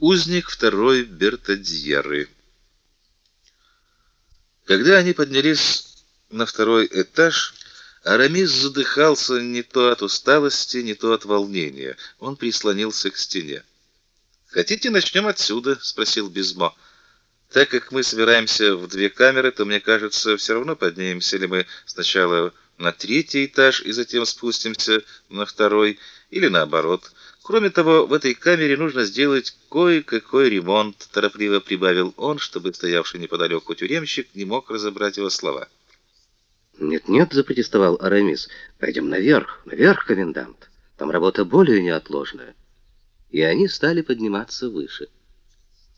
Узник второй Бертадьеры. Когда они поднялись на второй этаж, Арамис задыхался не то от усталости, не то от волнения. Он прислонился к стене. "Хотите, начнем отсюда?" спросил Безмо. "Так как мы собираемся в две камеры, то мне кажется, все равно поднимемся ли мы сначала на третий этаж и затем спустимся на второй или наоборот. Кроме того, в этой камере нужно сделать кое-какой ремонт, торопливо прибавил он, чтобы стоявший неподалеку тюремщик не мог разобрать его слова. Нет, нет, запротестовал Арамис. Пойдем наверх, наверх, комендант. Там работа более неотложная. И они стали подниматься выше.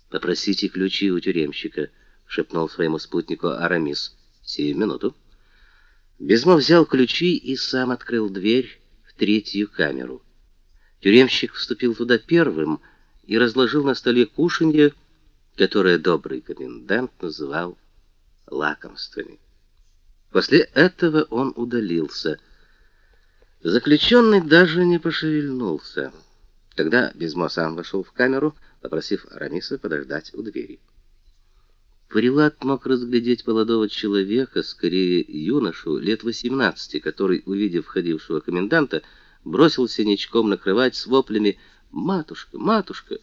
Попросите ключи у тюремщика, шепнул своему спутнику Арамис. Сию минуту. Безмо взял ключи и сам открыл дверь в третью камеру. Тюремщик вступил туда первым и разложил на столе кушанье, которое добрый комендант называл лакомствами. После этого он удалился. Заключенный даже не пошевельнулся. Тогда Безмо сам вошел в камеру, попросив Арамиса подождать у двери. Прилад мог разглядеть молодого человека, скорее юношу, лет 18, который, увидев входившего коменданта, бросился ничком на кровать с воплями «Матушка! Матушка!».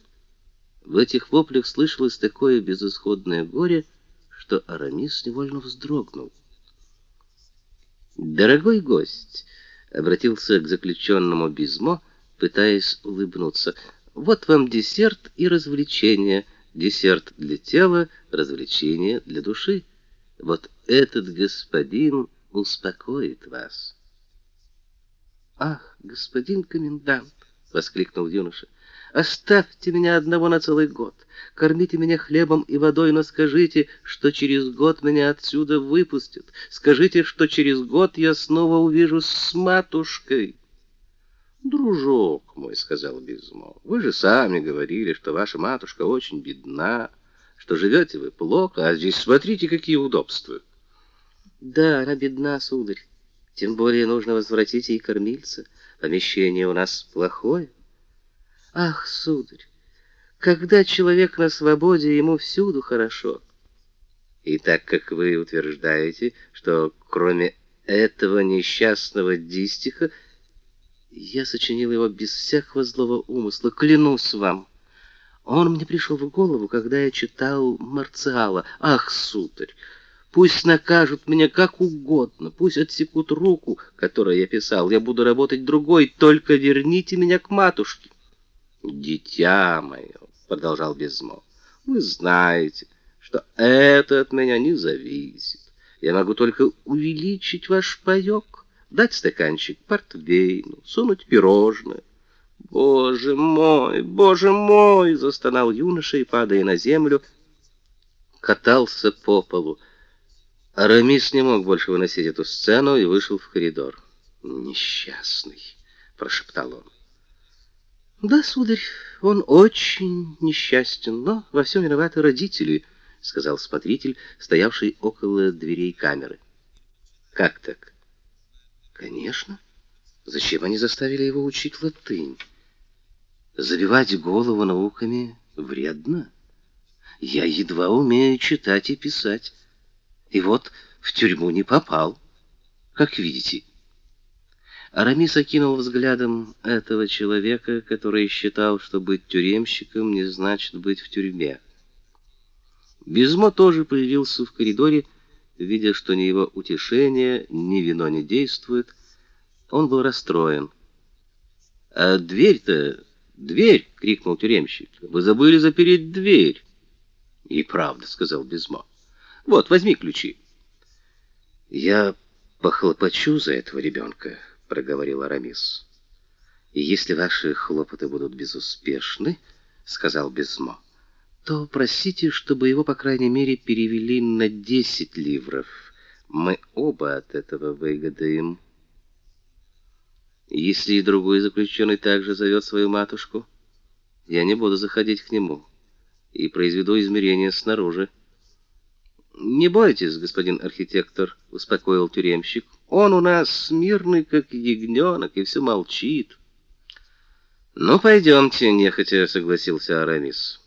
В этих воплях слышалось такое безысходное горе, что Арамис невольно вздрогнул. «Дорогой гость!» — обратился к заключенному Безмо, пытаясь улыбнуться. «Вот вам десерт и развлечение. Десерт для тела, развлечение для души. Вот этот господин успокоит вас». Ах, господин комендант, воскликнул юноша. Оставьте меня одного на целый год. Кормите меня хлебом и водой, но скажите, что через год меня отсюда выпустят. Скажите, что через год я снова увижусь с матушкой. Дружок мой, сказал Безмо. Вы же сами говорили, что ваша матушка очень бедна, что живете вы плохо, а здесь смотрите, какие удобства. Да, она бедна, сударь. Тем более нужно возвратить ей кормильца. Помещение у нас плохое. Ах, сударь, когда человек на свободе, ему всюду хорошо. И так как вы утверждаете, что кроме этого несчастного дистиха я сочинил его без всякого злого умысла, клянусь вам. Он мне пришел в голову, когда я читал Марциала. Ах, сударь, Пусть накажут меня как угодно, пусть отсекут руку, которой я писал. Я буду работать другой, только верните меня к матушке. Дитя мое, продолжал Безмо. Вы знаете, что это от меня не зависит. Я могу только увеличить ваш паёк, дать стаканчик портвейну, сунуть пирожное. Боже мой, боже мой, застонал юноша и падая на землю, катался по полу. Арамис не мог больше выносить эту сцену и вышел в коридор. "Несчастный", прошептал он. "Да, сударь, он очень несчастен, но во всем виноваты родители", сказал смотритель, стоявший около дверей камеры. "Как так?" "Конечно. Зачем они заставили его учить латынь? Забивать голову науками вредно. Я едва умею читать и писать. И вот в тюрьму не попал, как видите. Арамис окинул взглядом этого человека, который считал, что быть тюремщиком не значит быть в тюрьме. Безмо тоже появился в коридоре, видя, что ни его утешение, ни вино не действует. Он был расстроен. «А дверь-то... Дверь!» — крикнул тюремщик. «Вы забыли запереть дверь!» «И правда», — сказал Безмо. Вот, возьми ключи. Я похлопочу за этого ребенка, проговорил Арамис. И если ваши хлопоты будут безуспешны, сказал Безмо, то просите, чтобы его по крайней мере перевели на десять ливров. Мы оба от этого выгодаем. Если и другой заключенный также зовет свою матушку, я не буду заходить к нему и произведу измерения снаружи. Не бойтесь, господин архитектор, успокоил тюремщик. Он у нас мирный, как ягненок, и все молчит. Ну пойдемте, нехотя согласился Арамис.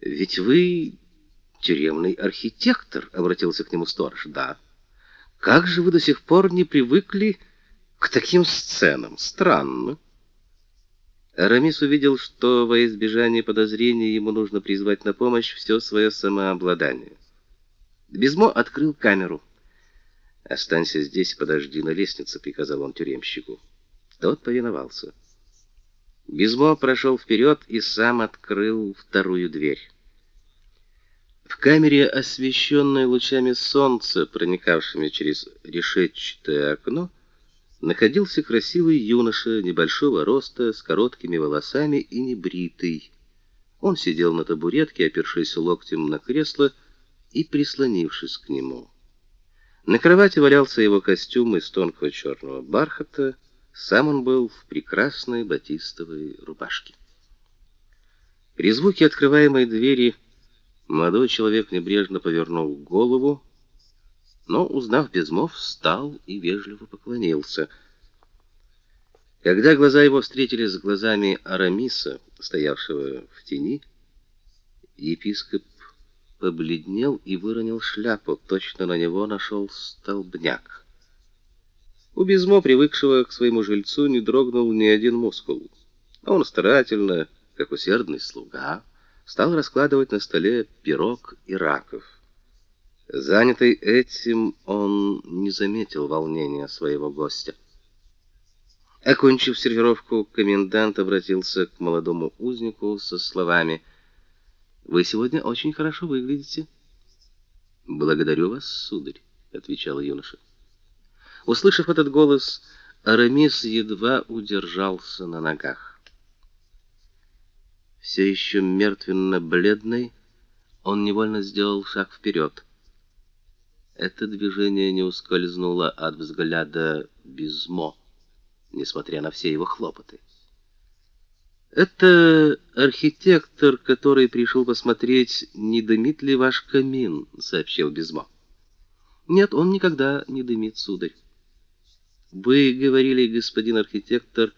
Ведь вы тюремный архитектор, обратился к нему сторож. Да. Как же вы до сих пор не привыкли к таким сценам? Странно. Арамис увидел, что во избежание подозрений ему нужно призвать на помощь все свое самообладание. Безмо открыл камеру. «Останься здесь, подожди на лестнице», — приказал он тюремщику. Тот повиновался. Безмо прошел вперед и сам открыл вторую дверь. В камере, освещенной лучами солнца, проникавшими через решетчатое окно, находился красивый юноша небольшого роста, с короткими волосами и небритый. Он сидел на табуретке, опершись локтем на кресло и прислонившись к нему. На кровати валялся его костюм из тонкого черного бархата, сам он был в прекрасной батистовой рубашке. При звуке открываемой двери молодой человек небрежно повернул голову, но, узнав Безмов, встал и вежливо поклонился. Когда глаза его встретились с глазами Арамиса, стоявшего в тени, епископ побледнел и выронил шляпу, точно на него нашел столбняк. У Безмо, привыкшего к своему жильцу, не дрогнул ни один мускул. Он старательно, как усердный слуга, стал раскладывать на столе пирог и раков. Занятый этим, он не заметил волнения своего гостя. Окончив сервировку, комендант обратился к молодому узнику со словами: "Вы сегодня очень хорошо выглядите". "Благодарю вас, сударь", отвечал юноша. Услышав этот голос, Арамис едва удержался на ногах. Все еще мертвенно-бледный, он невольно сделал шаг вперед. Это движение не ускользнуло от взгляда Безмо, несмотря на все его хлопоты. Это архитектор, который пришел посмотреть, не дымит ли ваш камин, сообщил Безмо. Нет, он никогда не дымит, сударь. Вы говорили, господин архитектор,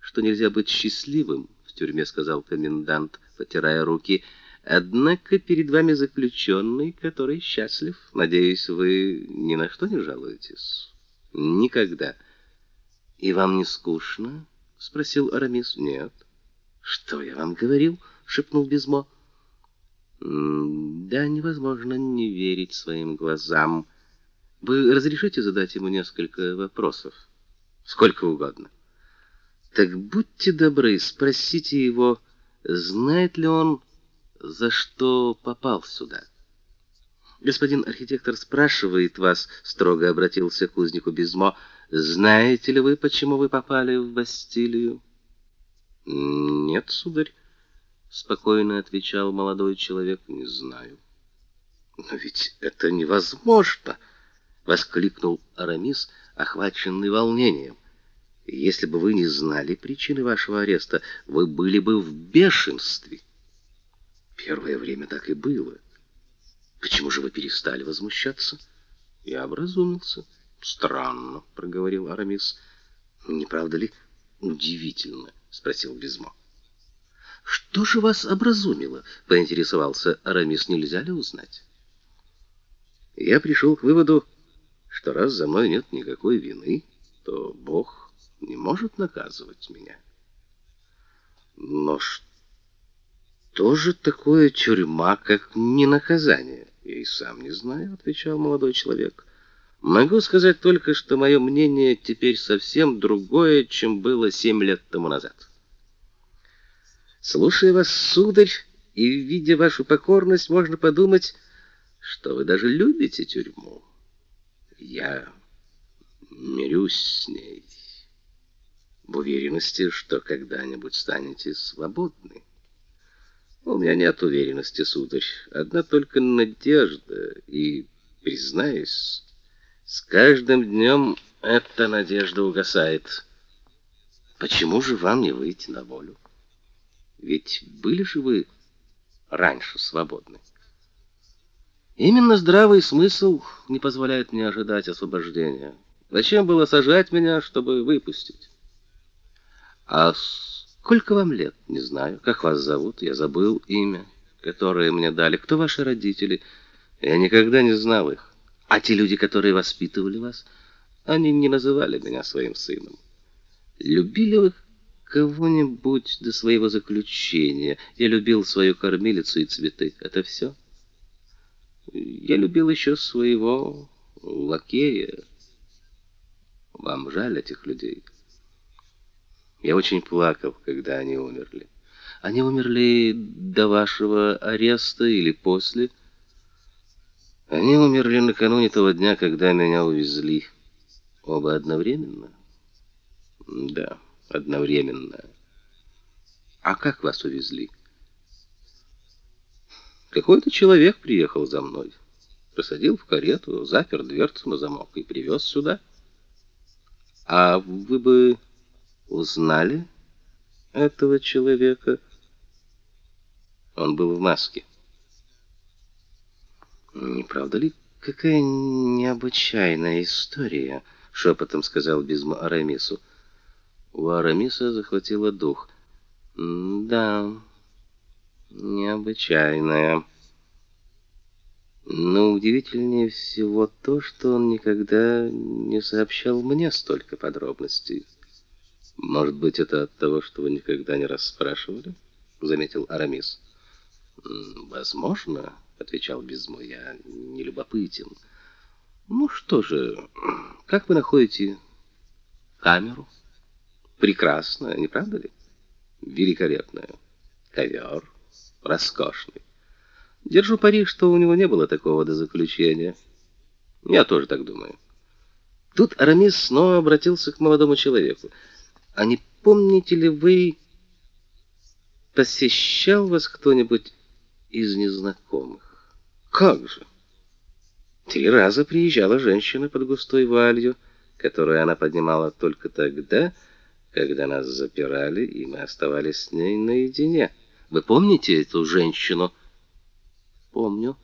что нельзя быть счастливым в тюрьме, сказал комендант, потирая руки. Однако перед вами заключенный, который счастлив. Надеюсь, вы ни на что не жалуетесь. Никогда. И вам не скучно? спросил Арамис. Нет. Что я вам говорил? шепнул Безмо. Да невозможно не верить своим глазам. Вы разрешите задать ему несколько вопросов? Сколько угодно. Так будьте добры, спросите его, знает ли он за что попал сюда. Господин архитектор спрашивает вас, строго обратился к узнику Безмо, знаете ли вы, почему вы попали в Бастилию? Нет, сударь, спокойно отвечал молодой человек, не знаю. Но ведь это невозможно, воскликнул Арамис, охваченный волнением. Если бы вы не знали причины вашего ареста, вы были бы в бешенстве. Первое время так и было. Почему же вы перестали возмущаться? Я образумился. Странно, проговорил Арамис. Не правда ли удивительно, спросил Безмо. Что же вас образумило? поинтересовался Арамис. Нельзя ли узнать? Я пришел к выводу, что раз за мной нет никакой вины, то Бог не может наказывать меня. Но что что же такое тюрьма, как не наказание? Я и сам не знаю, отвечал молодой человек. Могу сказать только, что мое мнение теперь совсем другое, чем было семь лет тому назад. Слушая вас, сударь, и видя вашу покорность, можно подумать, что вы даже любите тюрьму. Я мирюсь с ней в уверенности, что когда-нибудь станете свободны. У меня нет уверенности, сударь, одна только надежда, и, признаюсь, с каждым днем эта надежда угасает. Почему же вам не выйти на волю? Ведь были же вы раньше свободны. Именно здравый смысл не позволяет мне ожидать освобождения. Зачем было сажать меня, чтобы выпустить? А Сколько вам лет? Не знаю. Как вас зовут? Я забыл имя. которые мне дали? Кто ваши родители? Я никогда не знал их. А те люди, которые воспитывали вас, они не называли меня своим сыном. Любили вы кого-нибудь до своего заключения? Я любил свою кормилицу и цветы. Это все. Я любил еще своего лакея. Вам жаль этих людей? Я очень плакал, когда они умерли. Они умерли до вашего ареста или после? Они умерли накануне того дня, когда меня увезли. Оба одновременно? Да, одновременно. А как вас увезли? Какой-то человек приехал за мной, посадил в карету, запер дверцу на замок и привез сюда. А вы бы узнали этого человека? Он был в маске. Не правда ли, какая необычайная история, шепотом сказал Безмо Арамису. У Арамиса захватило дух. Да, необычайная. Но удивительнее всего то, что он никогда не сообщал мне столько подробностей. Может быть, это от того, что вы никогда не расспрашивали, заметил Арамис. Возможно, отвечал Безмо. Я не любопытен. Ну что же, как вы находите камеру? Прекрасно, не правда ли? Великолепная. Ковер роскошный. Держу пари, что у него не было такого до заключения. Я тоже так думаю. Тут Арамис снова обратился к молодому человеку. А не помните ли вы, посещал вас кто-нибудь из незнакомых? Как же? Три раза приезжала женщина под густой вуалью, которую она поднимала только тогда, когда нас запирали, и мы оставались с ней наедине. Вы помните эту женщину? Помню.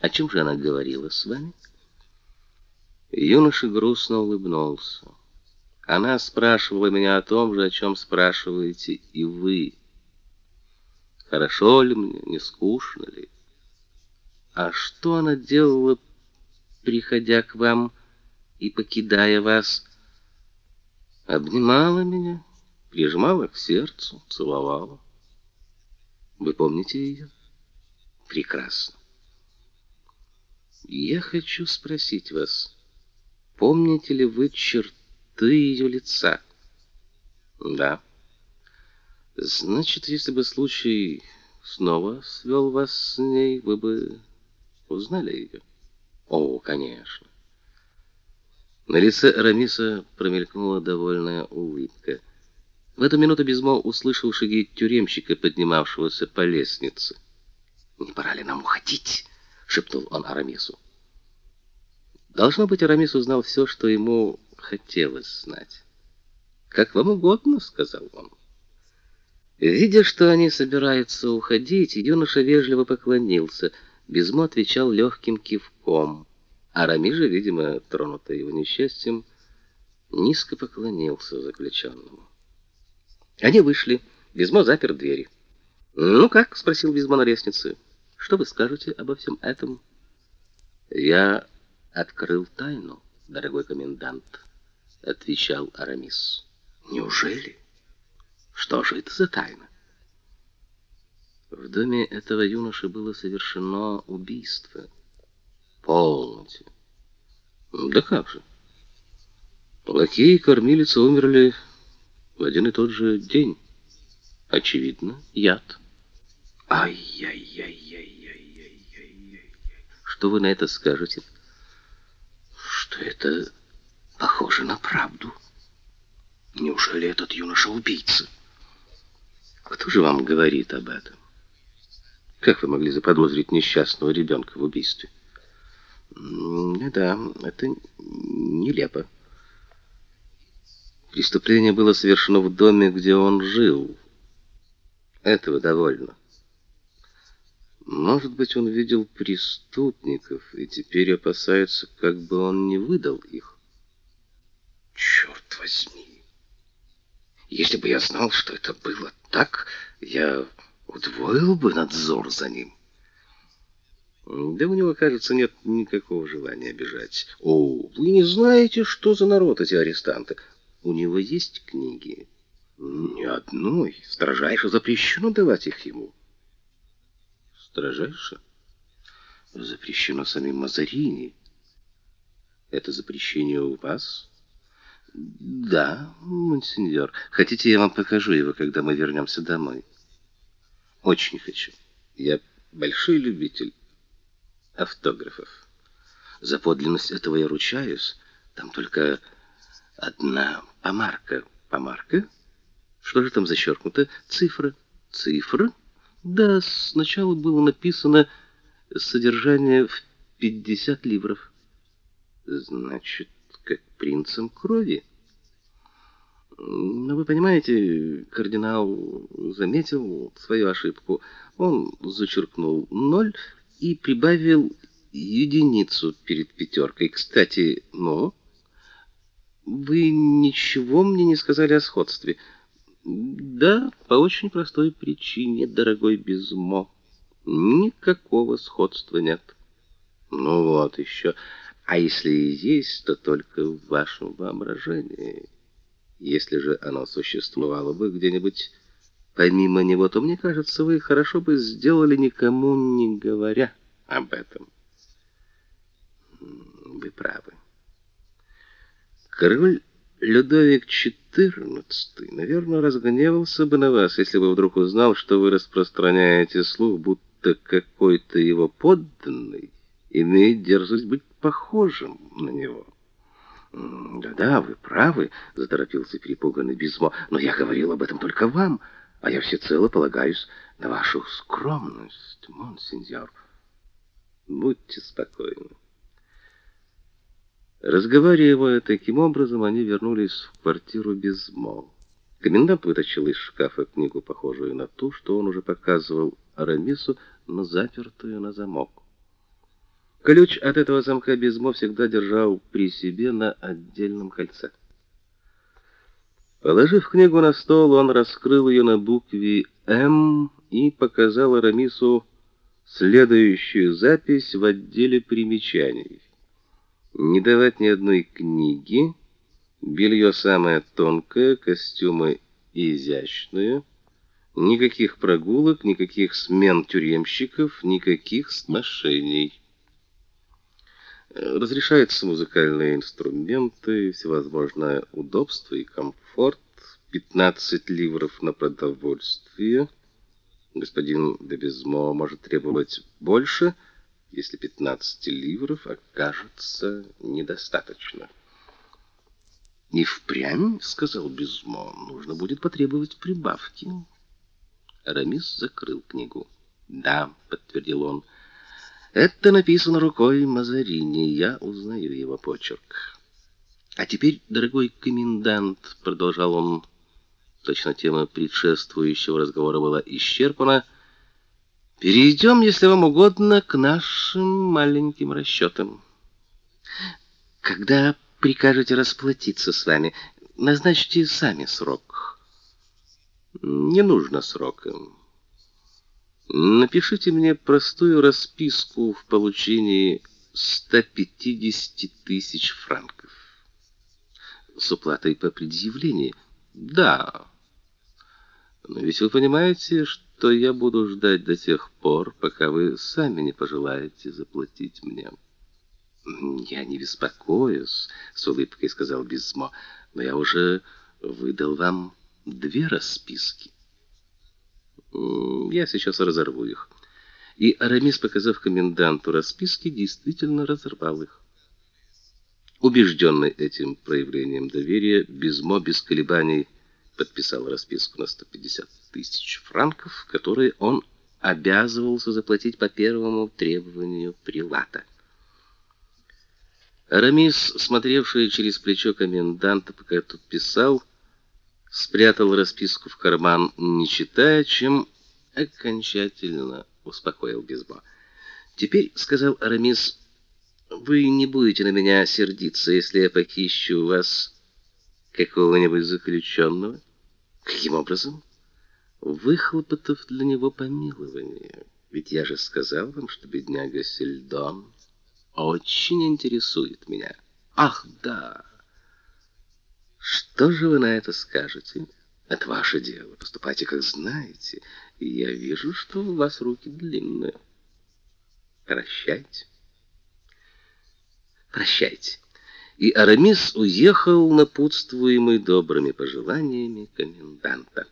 О чем же она говорила с вами? Юноша грустно улыбнулся. Она спрашивала меня о том же, о чем спрашиваете и вы. Хорошо ли мне, не скучно ли? А что она делала, приходя к вам и покидая вас? Обнимала меня, прижимала к сердцу, целовала. Вы помните ее? Прекрасно. Я хочу спросить вас, помните ли вы черты ее лица? Да. Значит, если бы случай снова свел вас с ней, вы бы узнали ее? О, конечно. На лице Рамиса промелькнула довольная улыбка. В эту минуту Безмо услышал шаги тюремщика, поднимавшегося по лестнице. "Не пора ли нам уходить?" шепнул он Арамису. Должно быть, Арамис узнал все, что ему хотелось знать. "Как вам угодно", сказал он. Видя, что они собираются уходить, юноша вежливо поклонился. Безмо отвечал легким кивком. Арамис же, видимо, тронутый его несчастьем, низко поклонился заключенному. Они вышли. Безмо запер двери. "Ну как?" спросил Безмо на лестнице. "Что вы скажете обо всем этом?" "Я открыл тайну, дорогой комендант", отвечал Арамис. "Неужели? Что же это за тайна?" В доме этого юноши было совершено убийство. Полноте. Да как же? Лакей и кормилица умерли в один и тот же день. Очевидно, яд. Ай-яй-яй-яй-яй-яй-яй. Что вы на это скажете? Что это похоже на правду. Неужели этот юноша убийца? Кто же вам говорит об этом? Как вы могли заподозрить несчастного ребенка в убийстве? Да, это нелепо. Преступление было совершено в доме, где он жил. Этого довольно. Может быть, он видел преступников и теперь опасается, как бы он не выдал их. Черт возьми! Если бы я знал, что это было так, я удвоил бы надзор за ним. Да у него, кажется, нет никакого желания бежать. О, вы не знаете, что за народ эти арестанты? У него есть книги? Ни одной. Строжайше запрещено давать их ему. Строжайше? Запрещено самим Мазарини. Это запрещение у вас? Да, монсеньор. Хотите, я вам покажу его, когда мы вернемся домой? Очень хочу. Я большой любитель автографов. За подлинность этого я ручаюсь. Там только одна помарка. Помарка? Что же там зачеркнуто? Цифра. Цифра? Да, сначала было написано содержание в 50 ливров. Значит, как принцем крови. Но вы понимаете, кардинал заметил свою ошибку. Он зачеркнул ноль и прибавил единицу перед пятеркой. Кстати, но вы ничего мне не сказали о сходстве. Да, по очень простой причине, дорогой Безмо. Никакого сходства нет. Ну вот еще. А если и есть, то только в вашем воображении. Если же оно существовало бы где-нибудь помимо него, то мне кажется, вы хорошо бы сделали никому не говоря об этом. Вы правы. Король Людовик XIV, наверное, разгневался бы на вас, если бы вдруг узнал, что вы распространяете слух, будто какой-то его подданный имеет дерзость быть похожим на него. Да-да, вы правы, заторопился перепуганный Безмо, но я говорил об этом только вам, а я всецело полагаюсь на вашу скромность, монсеньор. Будьте спокойны. Разговаривая таким образом, они вернулись в квартиру Безмо. Комендант вытащил из шкафа книгу, похожую на ту, что он уже показывал Арамису, но запертую на замок. Ключ от этого замка Безмо всегда держал при себе на отдельном кольце. Положив книгу на стол, он раскрыл ее на букве «М» и показал Арамису следующую запись в отделе примечаний. Не давать ни одной книги, белье самое тонкое, костюмы изящные, никаких прогулок, никаких смен тюремщиков, никаких сношений. Разрешаются музыкальные инструменты, всевозможное удобство и комфорт, 15 ливров на продовольствие. Господин Дебезмо может требовать больше, если 15 ливров окажется недостаточно. «Не впрямь, — сказал Безмо, — нужно будет потребовать прибавки». Арамис закрыл книгу. «Да, — подтвердил он, — это написано рукой Мазарини, я узнаю его почерк. А теперь, дорогой комендант, продолжал он, точно тема предшествующего разговора была исчерпана, перейдем, если вам угодно, к нашим маленьким расчетам. Когда прикажете расплатиться с вами, назначьте сами срок. Не нужно срока. Напишите мне простую расписку в получении 150 тысяч франков. С уплатой по предъявлению? Да. Но ведь вы понимаете, что я буду ждать до тех пор, пока вы сами не пожелаете заплатить мне. Я не беспокоюсь, с улыбкой сказал Безмо, но я уже выдал вам две расписки. Я сейчас разорву их. И Арамис, показав коменданту расписки, действительно разорвал их. Убежденный этим проявлением доверия, Безмо без колебаний подписал расписку на 150 тысяч франков, которые он обязывался заплатить по первому требованию прилата. Арамис, смотревший через плечо коменданта, пока тот писал, спрятал расписку в карман, не читая, чем окончательно успокоил Безбо. Теперь, сказал Арамис, вы не будете на меня сердиться, если я похищу у вас какого-нибудь заключенного? Каким образом? выхлопотав для него помилование. Ведь я же сказал вам, что бедняга Сельдон очень интересует меня. Ах, да. Что же вы на это скажете? Это ваше дело. Поступайте, как знаете. Я вижу, что у вас руки длинные. Прощайте. Прощайте. И Арамис уехал, напутствуемый добрыми пожеланиями коменданта.